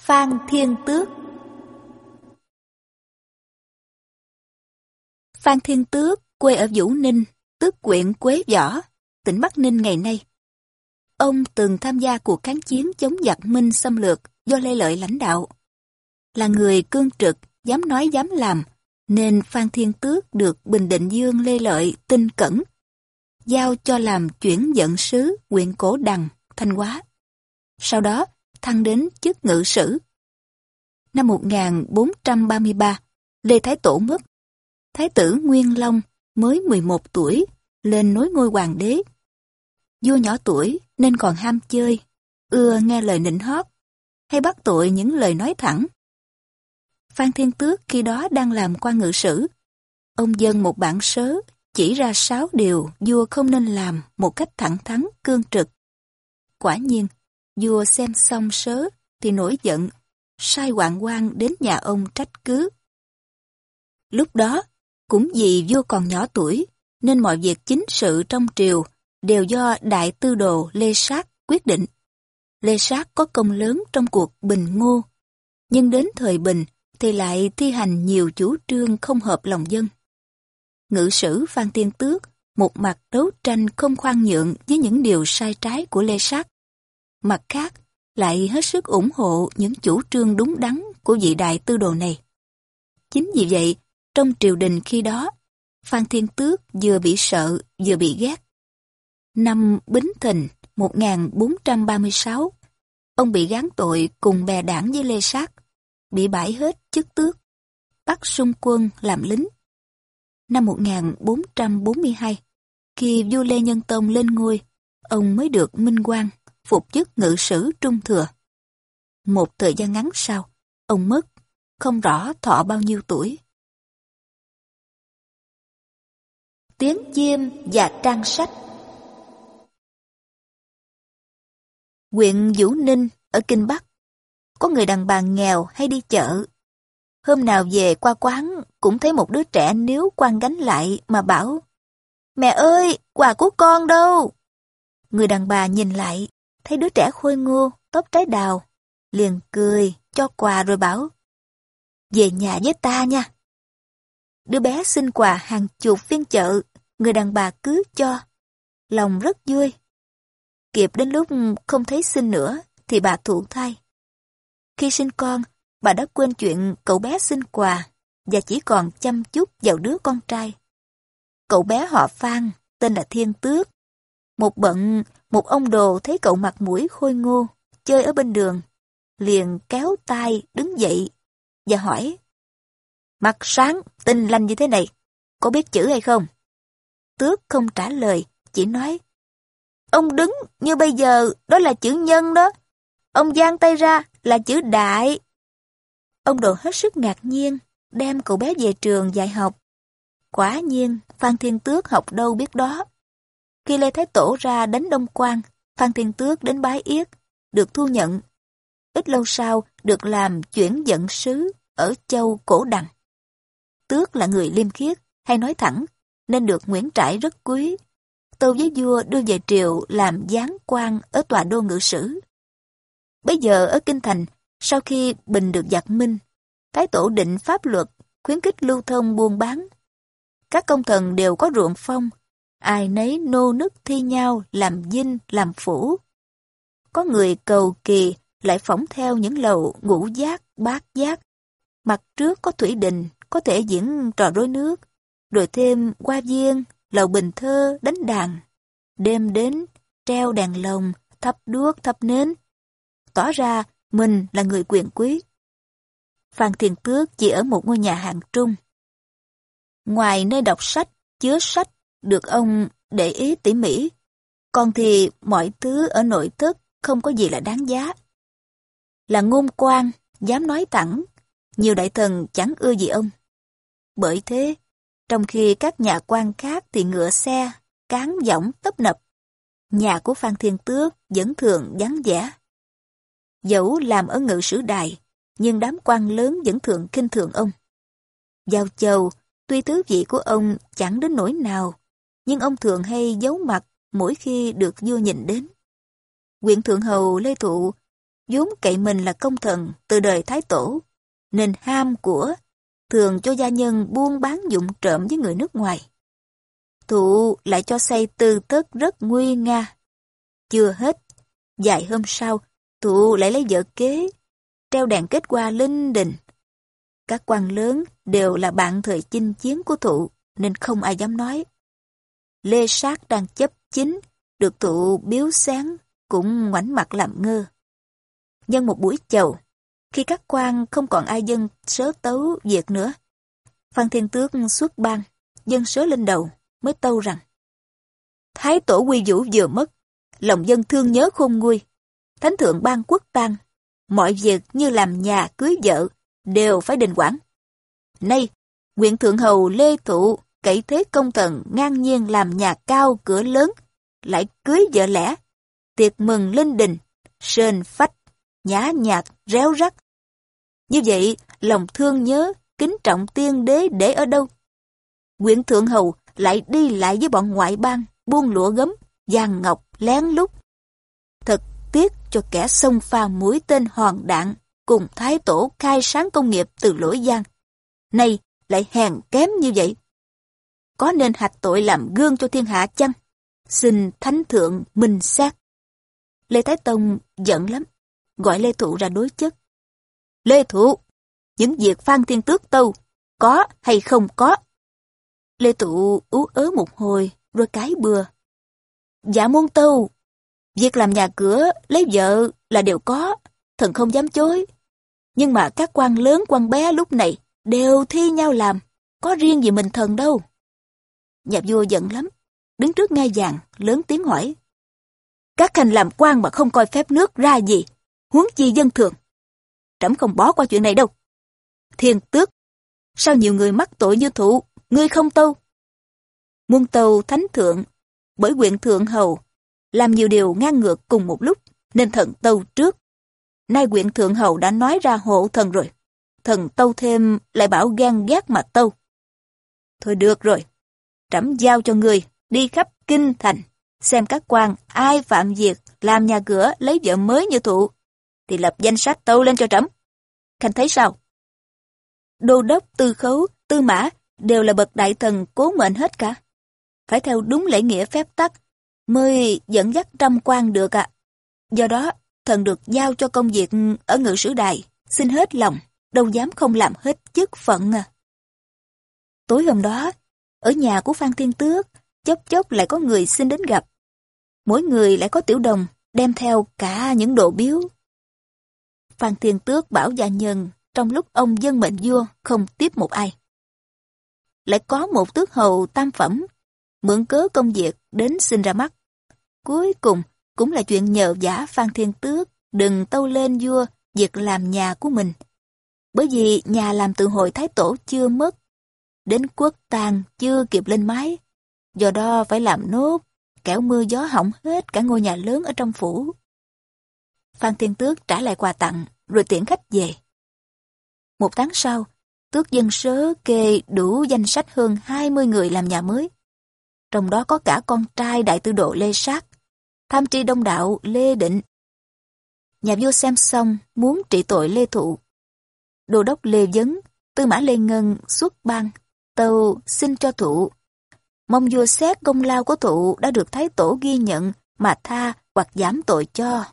Phan Thiên Tước Phan Thiên Tước quê ở Vũ Ninh, tước quyện Quế Võ, tỉnh Bắc Ninh ngày nay. Ông từng tham gia cuộc kháng chiến chống giặc Minh xâm lược do Lê Lợi lãnh đạo. Là người cương trực, dám nói dám làm, nên Phan Thiên Tước được Bình Định Dương Lê Lợi tin cẩn, giao cho làm chuyển dẫn sứ huyện Cổ Đằng, Thanh Hóa. Sau đó, thăng đến chức ngự sử. Năm 1433, Lê Thái Tổ mất. Thái tử Nguyên Long mới 11 tuổi, lên nối ngôi hoàng đế. Vua nhỏ tuổi nên còn ham chơi, ưa nghe lời nịnh hót, hay bắt tội những lời nói thẳng. Phan Thiên Tước khi đó đang làm quan ngự sử. Ông dân một bản sớ chỉ ra sáu điều vua không nên làm một cách thẳng thắn, cương trực. Quả nhiên, vua xem xong sớ thì nổi giận, sai hoạn quan đến nhà ông trách cứ. Lúc đó, cũng vì vua còn nhỏ tuổi, nên mọi việc chính sự trong triều đều do đại tư đồ Lê Sát quyết định. Lê Sát có công lớn trong cuộc bình ngô, nhưng đến thời bình thì lại thi hành nhiều chủ trương không hợp lòng dân. Ngự sử Phan Tiên Tước một mặt đấu tranh không khoan nhượng với những điều sai trái của Lê Sát. Mặt khác, lại hết sức ủng hộ những chủ trương đúng đắn của vị đại tư đồ này. Chính vì vậy, trong triều đình khi đó, Phan Thiên Tước vừa bị sợ vừa bị ghét. Năm Bính Thìn 1436, ông bị gán tội cùng bè đảng với Lê Sát, bị bãi hết chức tước, bắt xung quân làm lính. Năm 1442, khi vua Lê Nhân Tông lên ngôi, ông mới được minh quan, phục chức ngự sử trung thừa. Một thời gian ngắn sau, ông mất, không rõ thọ bao nhiêu tuổi. Tiếng chim và trang sách Huyện Vũ Ninh ở Kinh Bắc Có người đàn bà nghèo hay đi chợ Hôm nào về qua quán cũng thấy một đứa trẻ níu quan gánh lại mà bảo Mẹ ơi, quà của con đâu? Người đàn bà nhìn lại, thấy đứa trẻ khôi ngô, tóc trái đào, liền cười, cho quà rồi bảo Về nhà với ta nha. Đứa bé xin quà hàng chục viên chợ, người đàn bà cứ cho. Lòng rất vui. Kịp đến lúc không thấy xin nữa, thì bà thụ thai. Khi sinh con, bà đã quên chuyện cậu bé xin quà và chỉ còn chăm chút vào đứa con trai. Cậu bé họ Phan, tên là Thiên Tước. Một bận, một ông đồ thấy cậu mặt mũi khôi ngô, chơi ở bên đường, liền kéo tay đứng dậy và hỏi Mặt sáng, tinh lanh như thế này, có biết chữ hay không? Tước không trả lời, chỉ nói Ông đứng như bây giờ, đó là chữ nhân đó. Ông giang tay ra là chữ đại. Ông đồ hết sức ngạc nhiên, đem cậu bé về trường dạy học. Quả nhiên, Phan Thiên Tước học đâu biết đó. Khi Lê Thái Tổ ra đánh Đông Quan, Phan Thiên Tước đến bái yết, được thu nhận. Ít lâu sau, được làm chuyển dẫn sứ ở châu Cổ Đằng. Tước là người liêm khiết, hay nói thẳng, nên được Nguyễn Trãi rất quý. Tâu với vua đưa về triều làm gián quan ở tòa đô ngự sử. Bây giờ ở Kinh Thành, sau khi bình được giặc minh, Thái Tổ định pháp luật, khuyến khích lưu thông buôn bán. Các công thần đều có ruộng phong, ai nấy nô nức thi nhau làm dinh, làm phủ. Có người cầu kỳ lại phỏng theo những lầu ngũ giác, bát giác. Mặt trước có thủy đình, có thể diễn trò rối nước, rồi thêm qua viên, lầu bình thơ, đánh đàn. Đêm đến, treo đèn lồng, thắp đuốc, thắp nến. Tỏ ra mình là người quyền quý. Phan Thiền Tước chỉ ở một ngôi nhà hàng trung. Ngoài nơi đọc sách, chứa sách, được ông để ý tỉ mỉ, còn thì mọi thứ ở nội thất không có gì là đáng giá. Là ngôn quan, dám nói thẳng, nhiều đại thần chẳng ưa gì ông. Bởi thế, trong khi các nhà quan khác thì ngựa xe, cán võng tấp nập, nhà của Phan Thiên Tước vẫn thường vắng vẻ. Dẫu làm ở ngự sử đài, nhưng đám quan lớn vẫn thường kinh thường ông. Giao châu, tuy tứ vị của ông chẳng đến nỗi nào, nhưng ông thường hay giấu mặt mỗi khi được vua nhìn đến. Quyện Thượng Hầu Lê Thụ vốn cậy mình là công thần từ đời Thái Tổ, nên ham của, thường cho gia nhân buôn bán dụng trộm với người nước ngoài. Thụ lại cho xây tư tất rất nguy nga. Chưa hết, dài hôm sau, thụ lại lấy vợ kế, treo đèn kết qua linh đình. Các quan lớn đều là bạn thời chinh chiến của thụ, nên không ai dám nói. Lê Sát đang chấp chính, được thụ biếu sáng, cũng ngoảnh mặt làm ngơ. Nhân một buổi chầu, khi các quan không còn ai dân sớ tấu việc nữa, Phan Thiên Tước xuất ban, dân sớ lên đầu, mới tâu rằng Thái tổ quy vũ vừa mất, lòng dân thương nhớ khôn nguôi. Thánh thượng ban quốc tang, mọi việc như làm nhà cưới vợ đều phải đình quản. Nay, nguyện thượng hầu Lê Thụ cậy thế công thần ngang nhiên làm nhà cao cửa lớn, lại cưới vợ lẽ, tiệc mừng lên đình, sên phách, nhã nhạc, réo rắt. Như vậy, lòng thương nhớ, kính trọng tiên đế để ở đâu? Nguyễn Thượng Hầu lại đi lại với bọn ngoại bang, buôn lụa gấm, vàng ngọc, lén lút. Thật tiếc cho kẻ sông pha mũi tên hòn đạn cùng thái tổ khai sáng công nghiệp từ lỗi giang. Nay lại hèn kém như vậy. Có nên hạch tội làm gương cho thiên hạ chăng? Xin thánh thượng minh xét. Lê Thái Tông giận lắm, gọi Lê Thụ ra đối chất. Lê Thụ, những việc Phan Thiên Tước Tâu, có hay không có? Lê Thụ ú ớ một hồi, rồi cái bừa. Dạ môn tâu, việc làm nhà cửa, lấy vợ là đều có, thần không dám chối. Nhưng mà các quan lớn quan bé lúc này đều thi nhau làm, có riêng gì mình thần đâu. Nhà vua giận lắm, đứng trước ngai vàng, lớn tiếng hỏi. Các khanh làm quan mà không coi phép nước ra gì, huống chi dân thường. Trẫm không bỏ qua chuyện này đâu. Thiên tước, sao nhiều người mắc tội như thụ, ngươi không tâu? Muôn tâu thánh thượng, bởi quyện thượng hầu, làm nhiều điều ngang ngược cùng một lúc, nên thần tâu trước. Nay quyện thượng hầu đã nói ra hộ thần rồi. Thần tâu thêm lại bảo gan ghét mà tâu. Thôi được rồi, trẫm giao cho người đi khắp kinh thành, xem các quan ai phạm việc làm nhà cửa lấy vợ mới như thụ, thì lập danh sách tâu lên cho trẫm. Khanh thấy sao? Đô đốc, tư khấu, tư mã đều là bậc đại thần cố mệnh hết cả. Phải theo đúng lễ nghĩa phép tắc mới dẫn dắt trăm quan được ạ. Do đó, thần được giao cho công việc ở ngự sử đài, xin hết lòng, đâu dám không làm hết chức phận à. Tối hôm đó, ở nhà của Phan Thiên Tước, chốc chốc lại có người xin đến gặp. Mỗi người lại có tiểu đồng, đem theo cả những đồ biếu. Phan Thiên Tước bảo gia nhân, trong lúc ông dân mệnh vua không tiếp một ai. Lại có một tước hầu tam phẩm, mượn cớ công việc đến xin ra mắt. Cuối cùng cũng là chuyện nhờ giả Phan Thiên Tước đừng tâu lên vua việc làm nhà của mình. Bởi vì nhà làm từ hồi Thái Tổ chưa mất, đến quốc tang chưa kịp lên mái, do đó phải làm nốt, kẻo mưa gió hỏng hết cả ngôi nhà lớn ở trong phủ. Phan Thiên Tước trả lại quà tặng, rồi tiễn khách về. Một tháng sau, Tước dân sớ kê đủ danh sách hơn 20 người làm nhà mới. Trong đó có cả con trai đại tư độ Lê Sát, tham tri đông đạo Lê Định. Nhà vua xem xong muốn trị tội Lê Thụ. Đô đốc Lê Vấn, tư mã Lê Ngân xuất ban, tâu xin cho thụ. Mong vua xét công lao của thụ đã được Thái Tổ ghi nhận mà tha hoặc giảm tội cho.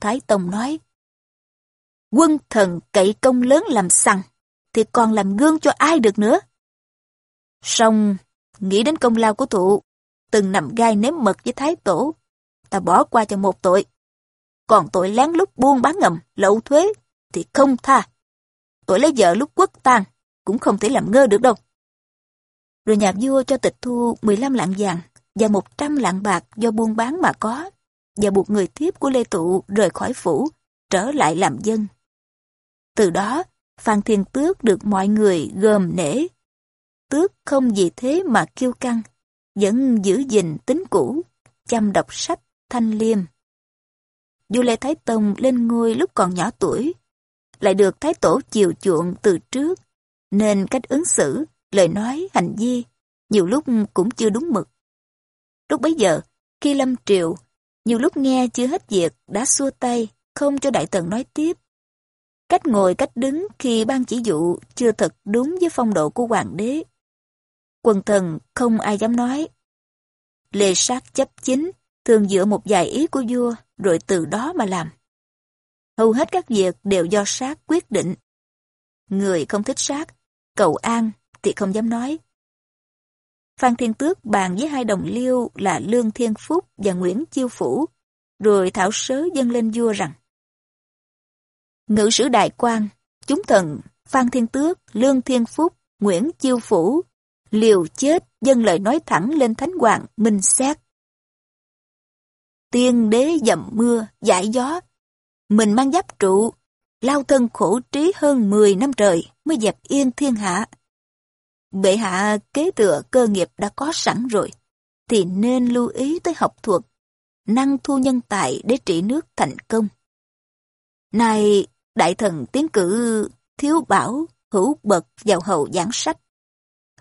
Thái Tông nói, quân thần cậy công lớn làm sằng, thì còn làm gương cho ai được nữa. Xong, nghĩ đến công lao của thụ, từng nằm gai nếm mật với Thái Tổ, ta bỏ qua cho một tội. Còn tội lén lút buôn bán ngầm, lậu thuế, thì không tha. Tội lấy vợ lúc quốc tang cũng không thể làm ngơ được đâu. Rồi nhà vua cho tịch thu 15 lạng vàng và 100 lạng bạc do buôn bán mà có, và buộc người tiếp của Lê Tụ rời khỏi phủ, trở lại làm dân. Từ đó, Phan Thiên Tước được mọi người gồm nể. Tước không vì thế mà kiêu căng, vẫn giữ gìn tính cũ, chăm đọc sách, thanh liêm. Vua Lê Thái Tông lên ngôi lúc còn nhỏ tuổi, lại được Thái Tổ chiều chuộng từ trước, nên cách ứng xử, lời nói, hành vi, nhiều lúc cũng chưa đúng mực. Lúc bấy giờ, khi lâm triều, nhiều lúc nghe chưa hết việc đã xua tay, không cho đại tần nói tiếp. Cách ngồi cách đứng khi ban chỉ dụ chưa thật đúng với phong độ của hoàng đế. Quần thần không ai dám nói. Lê sát chấp chính thường dựa một vài ý của vua rồi từ đó mà làm. Hầu hết các việc đều do sát quyết định. Người không thích sát, cầu an thì không dám nói. Phan Thiên Tước bàn với hai đồng liêu là Lương Thiên Phúc và Nguyễn Chiêu Phủ, rồi thảo sớ dâng lên vua rằng Ngự sử đại quan, chúng thần, Phan Thiên Tước, Lương Thiên Phúc, Nguyễn Chiêu Phủ, liều chết dân lời nói thẳng lên Thánh Hoàng minh xét. Tiên đế dầm mưa, giải gió, mình mang giáp trụ, lao thân khổ trí hơn 10 năm trời mới dẹp yên thiên hạ. Bệ hạ kế thừa cơ nghiệp đã có sẵn rồi, thì nên lưu ý tới học thuật, năng thu nhân tài để trị nước thành công. Này, đại thần tiến cử thiếu bảo, hữu bậc vào hầu giảng sách.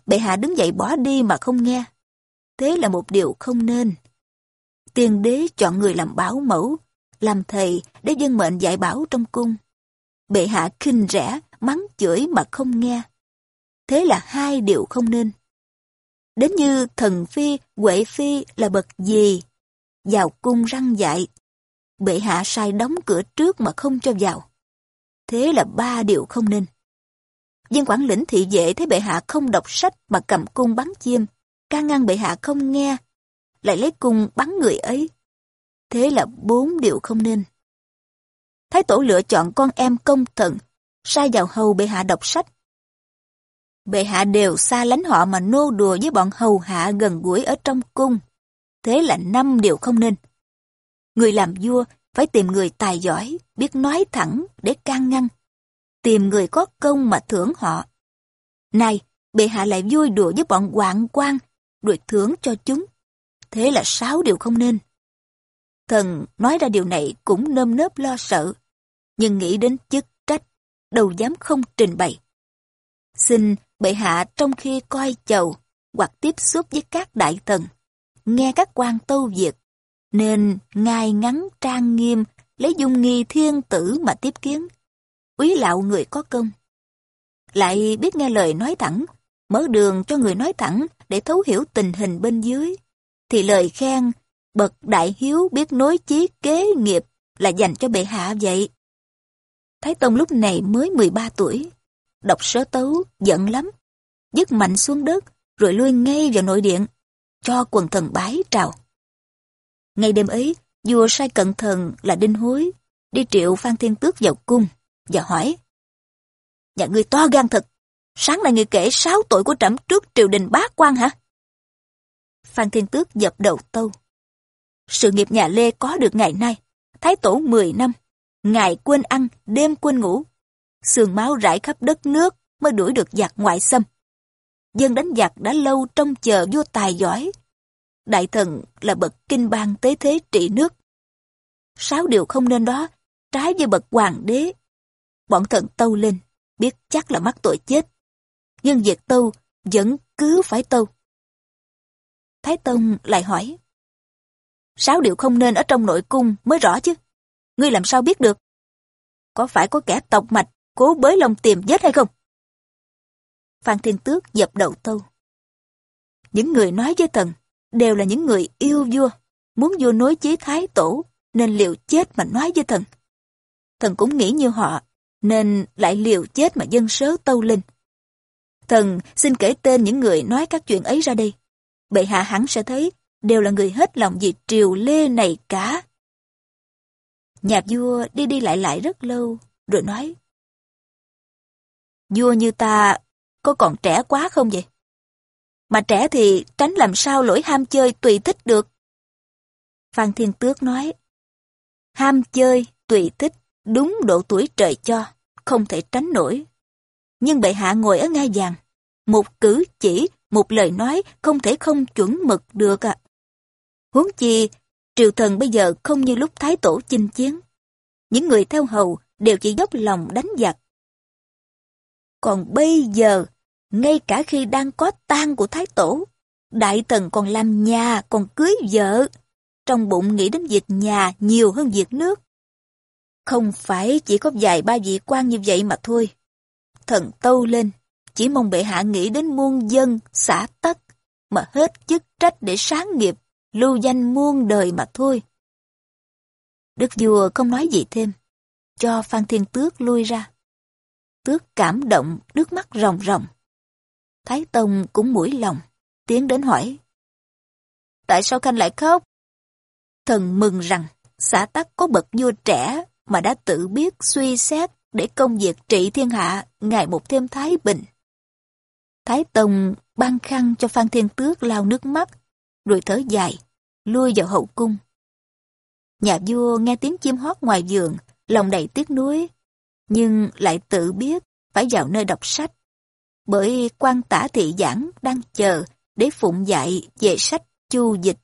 Bệ hạ đứng dậy bỏ đi mà không nghe. Thế là một điều không nên. Tiên đế chọn người làm bảo mẫu, làm thầy để dân mệnh dạy bảo trong cung. Bệ hạ khinh rẻ, mắng chửi mà không nghe. Thế là hai điều không nên. Đến như thần phi, quệ phi là bậc gì? Vào cung răng dạy. Bệ hạ sai đóng cửa trước mà không cho vào. Thế là ba điều không nên. Dân quản lĩnh thị vệ thấy bệ hạ không đọc sách mà cầm cung bắn chim, ca ngăn bệ hạ không nghe, lại lấy cung bắn người ấy. Thế là bốn điều không nên. Thái tổ lựa chọn con em công thần, sai vào hầu bệ hạ đọc sách. Bệ hạ đều xa lánh họ mà nô đùa với bọn hầu hạ gần gũi ở trong cung. Thế là năm điều không nên. Người làm vua phải tìm người tài giỏi, biết nói thẳng để can ngăn. Tìm người có công mà thưởng họ. Này, bệ hạ lại vui đùa với bọn hoạn quan, rồi thưởng cho chúng. Thế là sáu điều không nên. Thần nói ra điều này cũng nơm nớp lo sợ, nhưng nghĩ đến chức trách, đâu dám không trình bày. Xin bệ hạ trong khi coi chầu hoặc tiếp xúc với các đại thần, nghe các quan tâu việc, nên ngài ngắn trang nghiêm lấy dung nghi thiên tử mà tiếp kiến, úy lạo người có công. Lại biết nghe lời nói thẳng, mở đường cho người nói thẳng để thấu hiểu tình hình bên dưới, thì lời khen bậc đại hiếu biết nối chí kế nghiệp là dành cho bệ hạ vậy. Thái Tông lúc này mới 13 tuổi, đọc sớ tấu, giận lắm, dứt mạnh xuống đất, rồi lui ngay vào nội điện, cho quần thần bái trào. Ngay đêm ấy, vua sai cận thần là Đinh Hối, đi triệu Phan Thiên Tước vào cung, và hỏi. Nhà ngươi to gan thật, sáng nay ngươi kể sáu tội của trẫm trước triều đình bá quan hả? Phan Thiên Tước dập đầu tâu. Sự nghiệp nhà Lê có được ngày nay, Thái Tổ 10 năm, ngày quên ăn, đêm quên ngủ. Sườn máu rải khắp đất nước mới đuổi được giặc ngoại xâm. Dân đánh giặc đã lâu trông chờ vua tài giỏi. Đại thần là bậc kinh bang tế thế trị nước. Sáu điều không nên đó, trái với bậc hoàng đế. Bọn thần tâu lên, biết chắc là mắc tội chết. Nhưng việc tâu vẫn cứ phải tâu. Thái Tông lại hỏi. Sáu điều không nên ở trong nội cung mới rõ chứ. Ngươi làm sao biết được? Có phải có kẻ tộc mạch cố bới lòng tìm vết hay không? Phan Thiên Tước dập đầu tâu. Những người nói với thần đều là những người yêu vua, muốn vua nối chí thái tổ, nên liều chết mà nói với thần. Thần cũng nghĩ như họ, nên lại liều chết mà dân sớ tâu lên. Thần xin kể tên những người nói các chuyện ấy ra đây. Bệ hạ hẳn sẽ thấy đều là người hết lòng vì triều lê này cả. Nhà vua đi đi lại lại rất lâu, rồi nói. Vua như ta có còn trẻ quá không vậy? Mà trẻ thì tránh làm sao lỗi ham chơi tùy thích được. Phan Thiên Tước nói, ham chơi, tùy thích, đúng độ tuổi trời cho, không thể tránh nổi. Nhưng bệ hạ ngồi ở ngai vàng, một cử chỉ, một lời nói không thể không chuẩn mực được ạ. À. Huống chi, triều thần bây giờ không như lúc Thái Tổ chinh chiến. Những người theo hầu đều chỉ dốc lòng đánh giặc. Còn bây giờ, ngay cả khi đang có tang của Thái Tổ, Đại Tần còn làm nhà, còn cưới vợ. Trong bụng nghĩ đến việc nhà nhiều hơn việc nước. Không phải chỉ có vài ba vị quan như vậy mà thôi. Thần tâu lên, chỉ mong bệ hạ nghĩ đến muôn dân, xã tắc, mà hết chức trách để sáng nghiệp, lưu danh muôn đời mà thôi. Đức vua không nói gì thêm, cho Phan Thiên Tước lui ra. Tước cảm động, nước mắt ròng ròng. Thái Tông cũng mũi lòng, tiến đến hỏi. Tại sao Khanh lại khóc? Thần mừng rằng, xã tắc có bậc vua trẻ mà đã tự biết suy xét để công việc trị thiên hạ ngày một thêm thái bình. Thái Tông ban khăn cho Phan Thiên Tước lau nước mắt, rồi thở dài, lui vào hậu cung. Nhà vua nghe tiếng chim hót ngoài giường, lòng đầy tiếc nuối, nhưng lại tự biết phải vào nơi đọc sách. Bởi quan tả thị giảng đang chờ để phụng dạy về sách chu dịch.